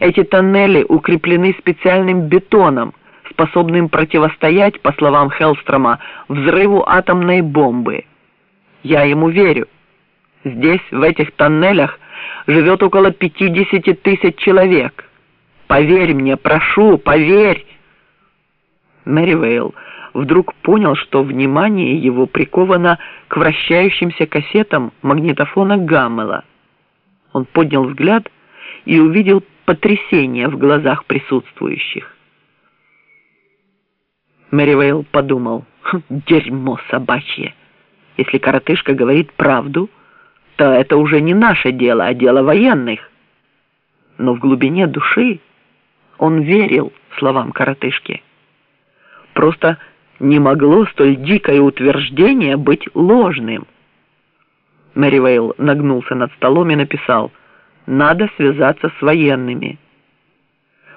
Эти тоннели укреплены специальным бетоном, способным противостоять, по словам Хеллстрома, взрыву атомной бомбы. Я ему верю. Здесь, в этих тоннелях, живет около 50 тысяч человек. Поверь мне, прошу, поверь!» Мэривейл вдруг понял, что внимание его приковано к вращающимся кассетам магнитофона Гаммела. Он поднял взгляд и увидел потрясение в глазах присутствующих. Мэривейл подумал, «Хм, дерьмо собачье. Если коротышка говорит правду, то это уже не наше дело, а дело военных. Но в глубине души он верил словам коротышки. Просто не могло столь дикое утверждение быть ложным. Мэривейл нагнулся над столом и написал «Надо связаться с военными».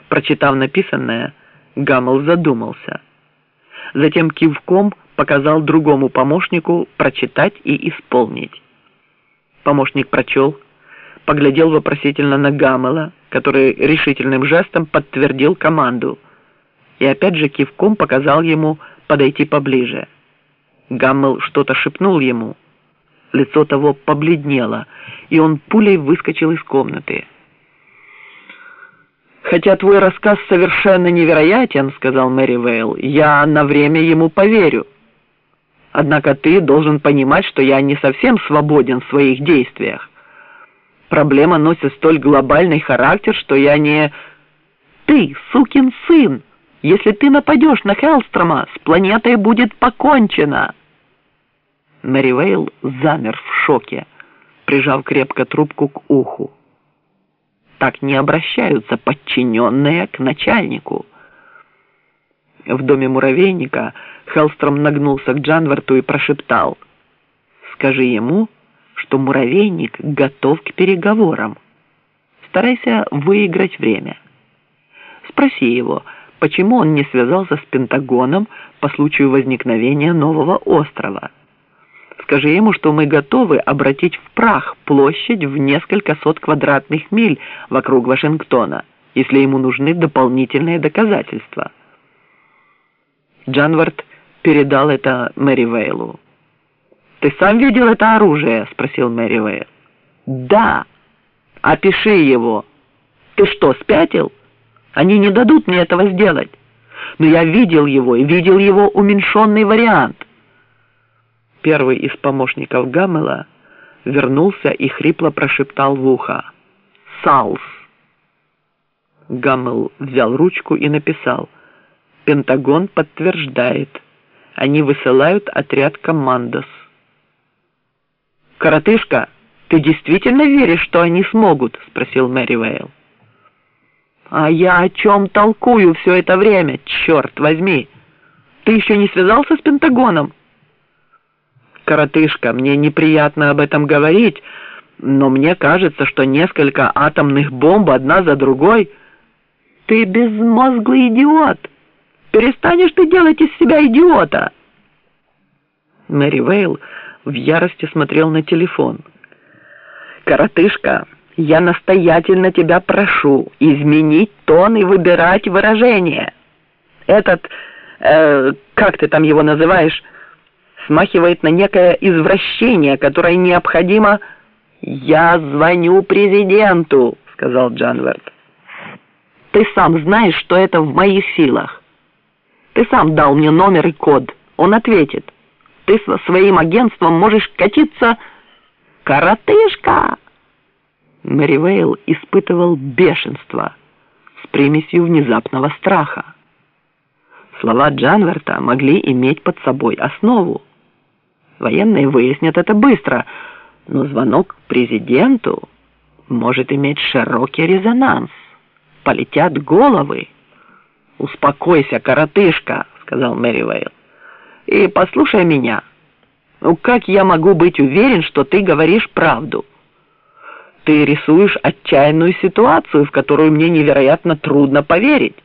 Прочитав написанное, Гаммел задумался. Затем кивком показал другому помощнику прочитать и исполнить. Помощник прочел, поглядел вопросительно на Гаммела, который решительным жестом подтвердил команду и опять же кивком показал ему подойти поближе. Гаммел что-то шепнул ему. Лицо того побледнело, и он пулей выскочил из комнаты. «Хотя твой рассказ совершенно невероятен, — сказал Мэри Вейл, — я на время ему поверю. Однако ты должен понимать, что я не совсем свободен в своих действиях. Проблема носит столь глобальный характер, что я не... Ты, сукин сын! Если ты нападешь на Хеллстрома, с планетой будет покончено!» Мэривейл замер в шоке, прижав крепко трубку к уху. Так не обращаются подчиненные к начальнику. В доме муравейника Хеллстром нагнулся к Джанварту и прошептал. «Скажи ему, что муравейник готов к переговорам. Старайся выиграть время. Спроси его, почему он не связался с Пентагоном по случаю возникновения нового острова. Скажи ему, что мы готовы обратить в прах площадь в несколько сот квадратных миль вокруг Вашингтона, если ему нужны дополнительные доказательства. Джанвард передал это Мэри Вейлу. «Ты сам видел это оружие?» — спросил Мэри Вейл. «Да. Опиши его. Ты что, спятил?» Они не дадут мне этого сделать. Но я видел его и видел его уменьшенный вариант. Первый из помощников Гаммела вернулся и хрипло прошептал в ухо. «Салс». Гаммел взял ручку и написал. «Пентагон подтверждает. Они высылают отряд «Командос». «Коротышка, ты действительно веришь, что они смогут?» — спросил Мэри Вейл. А я о чем толкую все это время, черт возьми? Ты еще не связался с Пентагоном? Коротышка, мне неприятно об этом говорить, но мне кажется, что несколько атомных бомб одна за другой... Ты безмозглый идиот! Перестанешь ты делать из себя идиота! Мэри Вейл в ярости смотрел на телефон. «Коротышка!» Я настоятельно тебя прошу изменить тон и выбирать выражение. Этот, э, как ты там его называешь, смахивает на некое извращение, которое необходимо... «Я звоню президенту», — сказал Джанверт. «Ты сам знаешь, что это в моих силах. Ты сам дал мне номер и код. Он ответит. Ты со своим агентством можешь катиться... Коротышка!» Мэри Вейл испытывал бешенство с примесью внезапного страха. Слова Джанверта могли иметь под собой основу. Военные выяснят это быстро, но звонок президенту может иметь широкий резонанс. Полетят головы. «Успокойся, коротышка», — сказал Мэри Вейл. «И послушай меня. Ну как я могу быть уверен, что ты говоришь правду?» Ты рисуешь отчаянную ситуацию, в которую мне невероятно трудно поверить.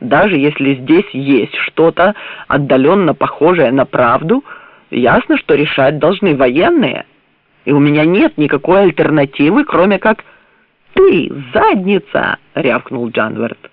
Даже если здесь есть что-то отдаленно похожее на правду, ясно, что решать должны военные. И у меня нет никакой альтернативы, кроме как... «Ты, задница!» — рявкнул Джанверт.